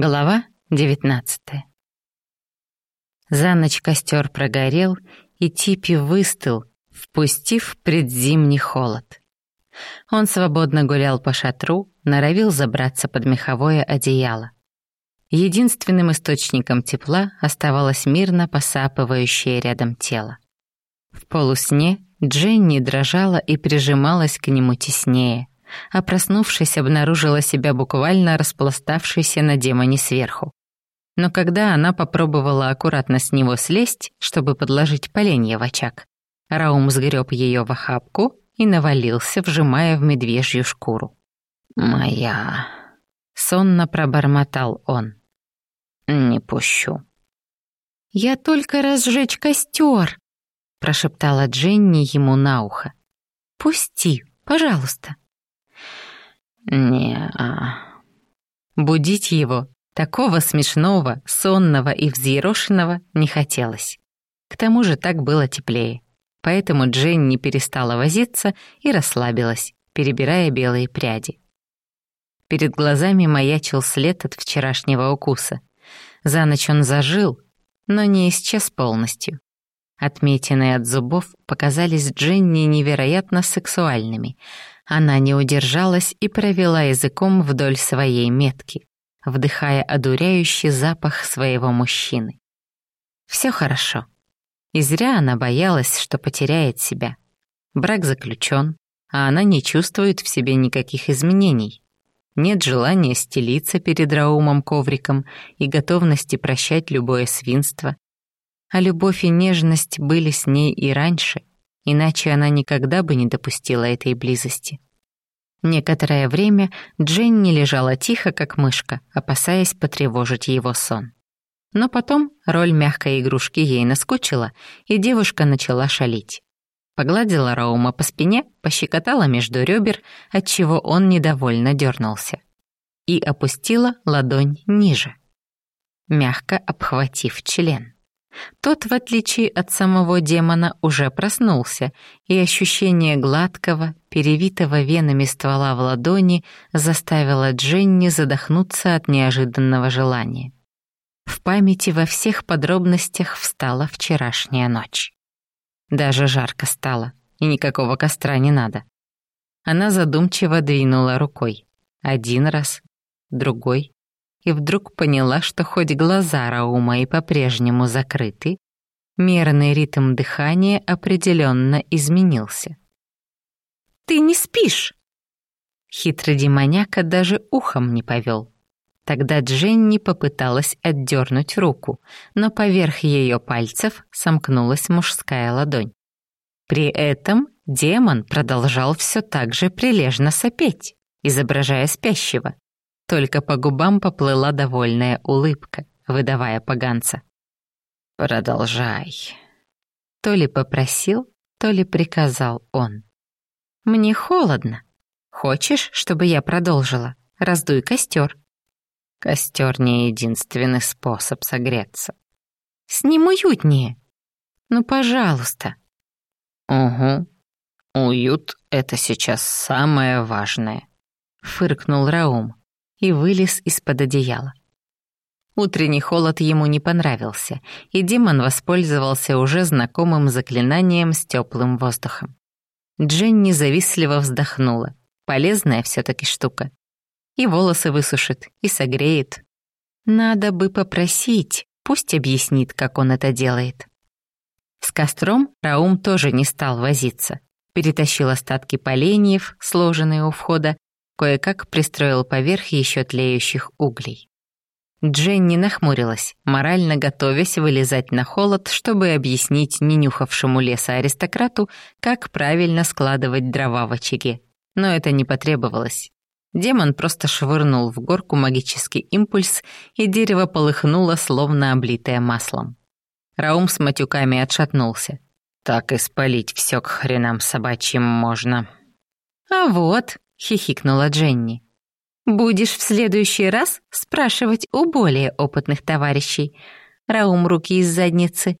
Глава 19 За ночь костер прогорел, и Типи выстыл, впустив предзимний холод. Он свободно гулял по шатру, норовил забраться под меховое одеяло. Единственным источником тепла оставалось мирно посапывающее рядом тело. В полусне Дженни дрожала и прижималась к нему теснее — а проснувшись, обнаружила себя буквально распластавшейся на демоне сверху. Но когда она попробовала аккуратно с него слезть, чтобы подложить поленья в очаг, Раум сгреб ее в охапку и навалился, вжимая в медвежью шкуру. «Моя...» — сонно пробормотал он. «Не пущу». «Я только разжечь костер», — прошептала Дженни ему на ухо. «Пусти, пожалуйста». Не-а. Будить его, такого смешного, сонного и взъерошенного, не хотелось. К тому же так было теплее. Поэтому Джейн не перестала возиться и расслабилась, перебирая белые пряди. Перед глазами маячил след от вчерашнего укуса. За ночь он зажил, но не исчез полностью. Отметины от зубов показались Дженни невероятно сексуальными, она не удержалась и провела языком вдоль своей метки, вдыхая одуряющий запах своего мужчины. Все хорошо. И зря она боялась, что потеряет себя. Брак заключен, а она не чувствует в себе никаких изменений. Нет желания стелиться перед Раумом ковриком и готовности прощать любое свинство. А любовь и нежность были с ней и раньше, иначе она никогда бы не допустила этой близости. Некоторое время Дженни лежала тихо, как мышка, опасаясь потревожить его сон. Но потом роль мягкой игрушки ей наскучила, и девушка начала шалить. Погладила Раума по спине, пощекотала между ребер, отчего он недовольно дернулся. И опустила ладонь ниже, мягко обхватив член. Тот, в отличие от самого демона, уже проснулся, и ощущение гладкого, перевитого венами ствола в ладони заставило Дженни задохнуться от неожиданного желания. В памяти во всех подробностях встала вчерашняя ночь. Даже жарко стало, и никакого костра не надо. Она задумчиво двинула рукой. Один раз, другой, и вдруг поняла, что хоть глаза Раума и по-прежнему закрыты, мерный ритм дыхания определенно изменился. «Ты не спишь!» Хитрый демоняка даже ухом не повел. Тогда Дженни попыталась отдернуть руку, но поверх ее пальцев сомкнулась мужская ладонь. При этом демон продолжал все так же прилежно сопеть, изображая спящего, только по губам поплыла довольная улыбка, выдавая поганца. «Продолжай». То ли попросил, то ли приказал он. «Мне холодно. Хочешь, чтобы я продолжила? Раздуй костер». Костер не единственный способ согреться. «С ним уютнее. Ну, пожалуйста». «Угу. Уют — это сейчас самое важное», — фыркнул Раум и вылез из-под одеяла. Утренний холод ему не понравился, и демон воспользовался уже знакомым заклинанием с теплым воздухом. Дженни завистливо вздохнула. Полезная все таки штука. И волосы высушит, и согреет. Надо бы попросить, пусть объяснит, как он это делает. С костром Раум тоже не стал возиться. Перетащил остатки поленьев, сложенные у входа, кое-как пристроил поверх еще тлеющих углей. Дженни нахмурилась, морально готовясь вылезать на холод, чтобы объяснить ненюхавшему леса аристократу, как правильно складывать дрова в очаге. Но это не потребовалось. Демон просто швырнул в горку магический импульс, и дерево полыхнуло, словно облитое маслом. Раум с матюками отшатнулся. «Так и спалить все к хренам собачьим можно». «А вот», — хихикнула Дженни. «Будешь в следующий раз спрашивать у более опытных товарищей. Раум руки из задницы».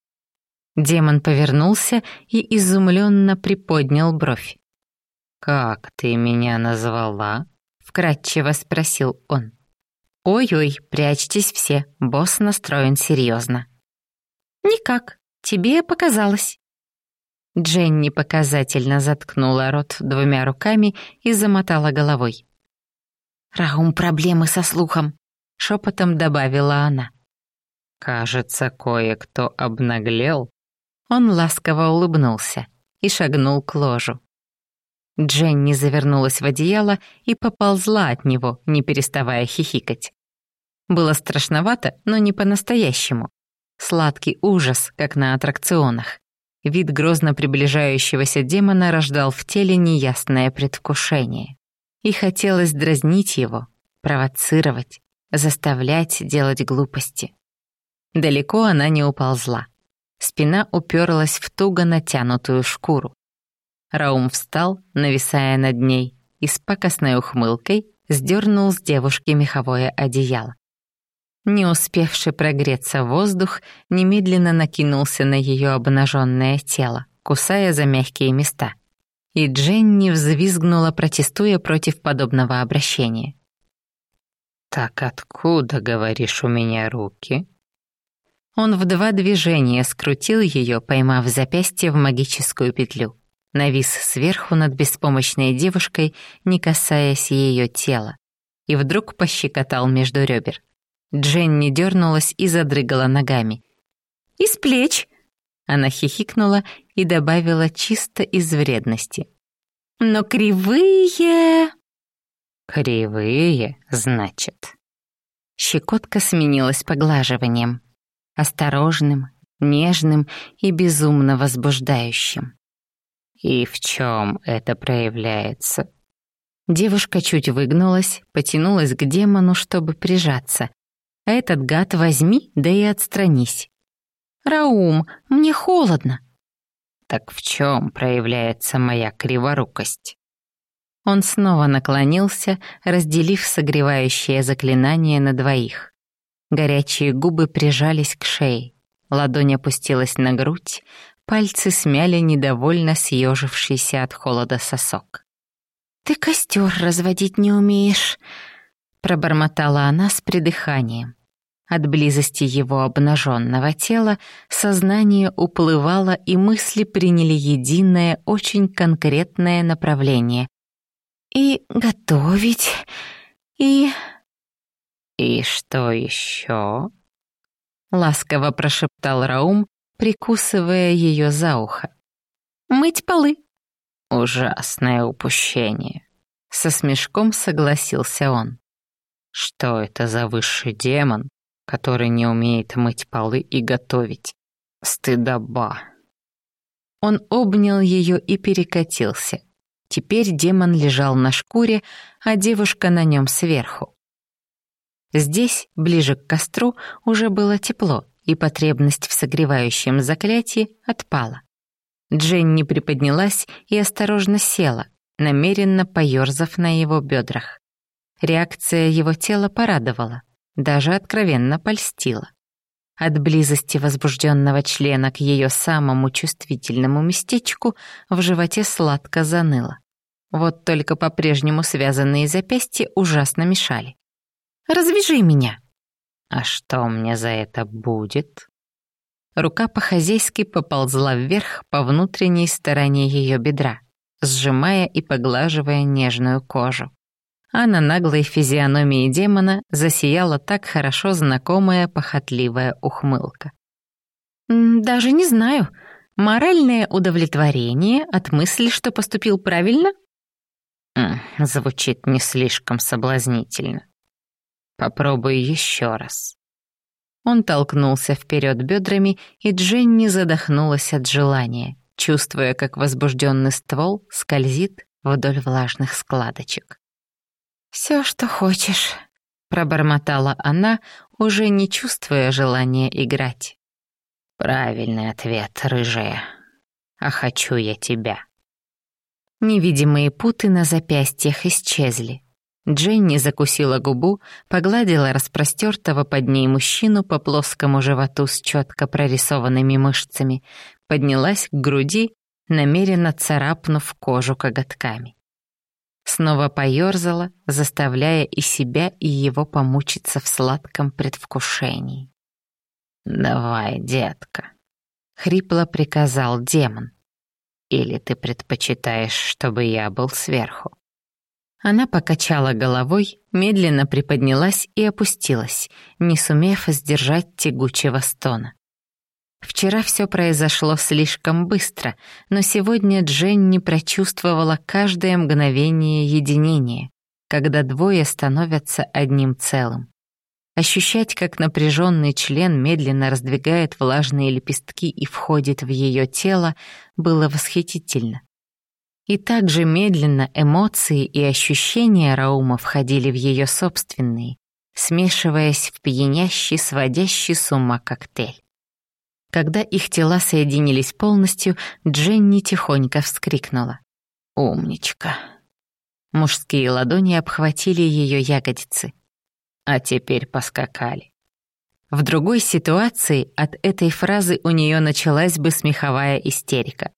Демон повернулся и изумленно приподнял бровь. «Как ты меня назвала?» — вкратчиво спросил он. «Ой-ой, прячьтесь все, босс настроен серьезно». «Никак, тебе показалось». Дженни показательно заткнула рот двумя руками и замотала головой. «Раум проблемы со слухом», — шепотом добавила она. «Кажется, кое-кто обнаглел». Он ласково улыбнулся и шагнул к ложу. Дженни завернулась в одеяло и поползла от него, не переставая хихикать. Было страшновато, но не по-настоящему. Сладкий ужас, как на аттракционах. Вид грозно приближающегося демона рождал в теле неясное предвкушение. И хотелось дразнить его, провоцировать, заставлять делать глупости. Далеко она не уползла. Спина уперлась в туго натянутую шкуру. Раум встал, нависая над ней, и с пакостной ухмылкой сдернул с девушки меховое одеяло. Не успевший прогреться воздух, немедленно накинулся на ее обнаженное тело, кусая за мягкие места. И Дженни взвизгнула, протестуя против подобного обращения. «Так откуда, говоришь, у меня руки?» Он в два движения скрутил ее, поймав запястье в магическую петлю. Навис сверху над беспомощной девушкой, не касаясь ее тела. И вдруг пощекотал между ребер. Дженни дернулась и задрыгала ногами. «Из плеч!» Она хихикнула и добавила чисто из вредности. «Но кривые...» «Кривые, значит...» Щекотка сменилась поглаживанием осторожным, нежным и безумно возбуждающим. «И в чем это проявляется?» Девушка чуть выгнулась, потянулась к демону, чтобы прижаться. А этот гад возьми, да и отстранись. «Раум, мне холодно!» «Так в чем проявляется моя криворукость?» Он снова наклонился, разделив согревающее заклинание на двоих. Горячие губы прижались к шее, ладонь опустилась на грудь, пальцы смяли недовольно съежившийся от холода сосок. «Ты костер разводить не умеешь», — пробормотала она с придыханием. От близости его обнаженного тела сознание уплывало, и мысли приняли единое, очень конкретное направление. «И готовить, и...» «И что еще?» Ласково прошептал Раум, прикусывая ее за ухо. «Мыть полы». «Ужасное упущение», — со смешком согласился он. «Что это за высший демон, который не умеет мыть полы и готовить? Стыдоба». Он обнял ее и перекатился. Теперь демон лежал на шкуре, а девушка на нем сверху. Здесь, ближе к костру, уже было тепло, и потребность в согревающем заклятии отпала. Дженни приподнялась и осторожно села, намеренно поёрзав на его бедрах. Реакция его тела порадовала, даже откровенно польстила. От близости возбужденного члена к ее самому чувствительному местечку в животе сладко заныло. Вот только по-прежнему связанные запястья ужасно мешали. Развяжи меня!» «А что мне за это будет?» Рука по-хозяйски поползла вверх по внутренней стороне ее бедра, сжимая и поглаживая нежную кожу. А на наглой физиономии демона засияла так хорошо знакомая похотливая ухмылка. «Даже не знаю. Моральное удовлетворение от мысли, что поступил правильно?» Звучит не слишком соблазнительно. Попробуй еще раз». Он толкнулся вперед бедрами, и Дженни задохнулась от желания, чувствуя, как возбужденный ствол скользит вдоль влажных складочек. «Все, что хочешь», — пробормотала она, уже не чувствуя желания играть. «Правильный ответ, рыжая. А хочу я тебя». Невидимые путы на запястьях исчезли. Дженни закусила губу, погладила распростертого под ней мужчину по плоскому животу с четко прорисованными мышцами, поднялась к груди, намеренно царапнув кожу коготками. Снова поёрзала, заставляя и себя, и его помучиться в сладком предвкушении. «Давай, детка», — хрипло приказал демон. «Или ты предпочитаешь, чтобы я был сверху?» Она покачала головой, медленно приподнялась и опустилась, не сумев сдержать тягучего стона. Вчера все произошло слишком быстро, но сегодня Дженни прочувствовала каждое мгновение единения, когда двое становятся одним целым. Ощущать, как напряженный член медленно раздвигает влажные лепестки и входит в ее тело, было восхитительно. И также медленно эмоции и ощущения Раума входили в ее собственные, смешиваясь в пьянящий, сводящий с ума коктейль. Когда их тела соединились полностью, Дженни тихонько вскрикнула. «Умничка!» Мужские ладони обхватили ее ягодицы. «А теперь поскакали». В другой ситуации от этой фразы у нее началась бы смеховая истерика.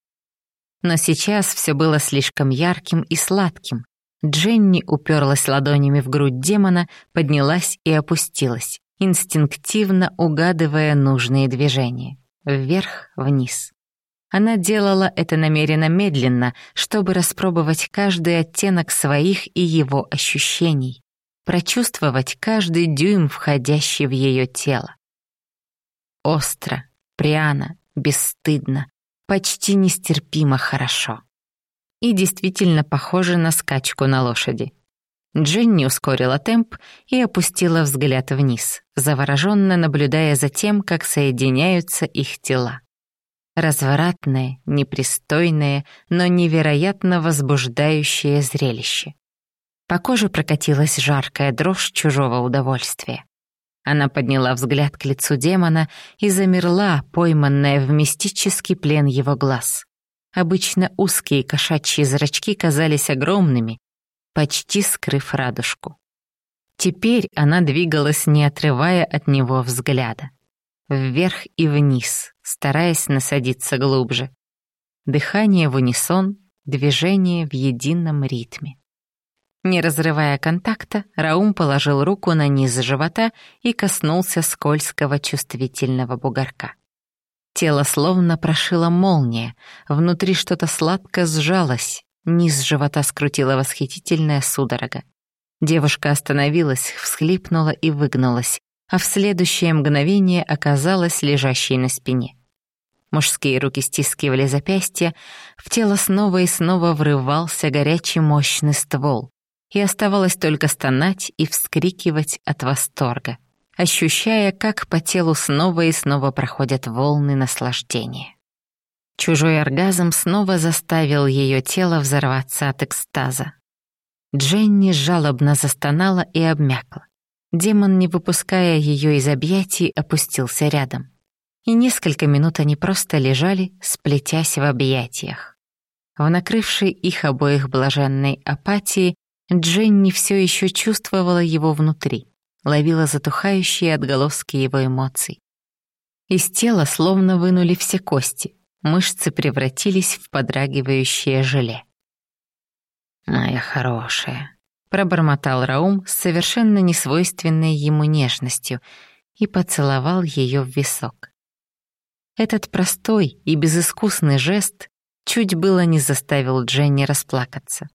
Но сейчас все было слишком ярким и сладким. Дженни уперлась ладонями в грудь демона, поднялась и опустилась, инстинктивно угадывая нужные движения вверх-вниз. Она делала это намеренно медленно, чтобы распробовать каждый оттенок своих и его ощущений, прочувствовать каждый дюйм, входящий в ее тело. Остро, пряно, бесстыдно, почти нестерпимо хорошо. И действительно похоже на скачку на лошади. Дженни ускорила темп и опустила взгляд вниз, завороженно наблюдая за тем, как соединяются их тела. Развратное, непристойное, но невероятно возбуждающее зрелище. По коже прокатилась жаркая дрожь чужого удовольствия. Она подняла взгляд к лицу демона и замерла, пойманная в мистический плен его глаз. Обычно узкие кошачьи зрачки казались огромными, почти скрыв радужку. Теперь она двигалась, не отрывая от него взгляда. Вверх и вниз, стараясь насадиться глубже. Дыхание в унисон, движение в едином ритме. Не разрывая контакта, Раум положил руку на низ живота и коснулся скользкого чувствительного бугорка. Тело словно прошила молния, внутри что-то сладко сжалось, Низ живота скрутила восхитительная судорога. Девушка остановилась, всхлипнула и выгнулась, а в следующее мгновение оказалась лежащей на спине. Мужские руки стискивали запястья, в тело снова и снова врывался горячий мощный ствол, и оставалось только стонать и вскрикивать от восторга, ощущая, как по телу снова и снова проходят волны наслаждения. Чужой оргазм снова заставил ее тело взорваться от экстаза. Дженни жалобно застонала и обмякла. Демон, не выпуская ее из объятий, опустился рядом. И несколько минут они просто лежали, сплетясь в объятиях. В накрывшей их обоих блаженной апатии Дженни все еще чувствовала его внутри, ловила затухающие отголоски его эмоций. Из тела словно вынули все кости, Мышцы превратились в подрагивающее желе. «Моя хорошая», — пробормотал Раум с совершенно несвойственной ему нежностью и поцеловал ее в висок. Этот простой и безыскусный жест чуть было не заставил Дженни расплакаться.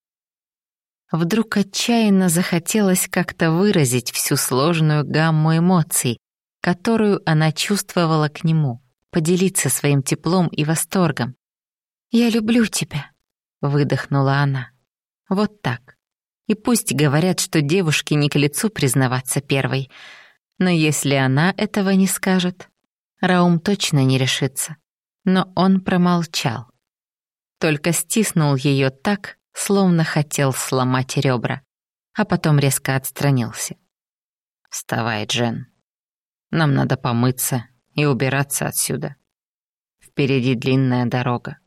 Вдруг отчаянно захотелось как-то выразить всю сложную гамму эмоций, которую она чувствовала к нему поделиться своим теплом и восторгом. «Я люблю тебя», — выдохнула она. Вот так. И пусть говорят, что девушке не к лицу признаваться первой, но если она этого не скажет, Раум точно не решится. Но он промолчал. Только стиснул ее так, словно хотел сломать ребра, а потом резко отстранился. «Вставай, Джен. Нам надо помыться и убираться отсюда. Впереди длинная дорога.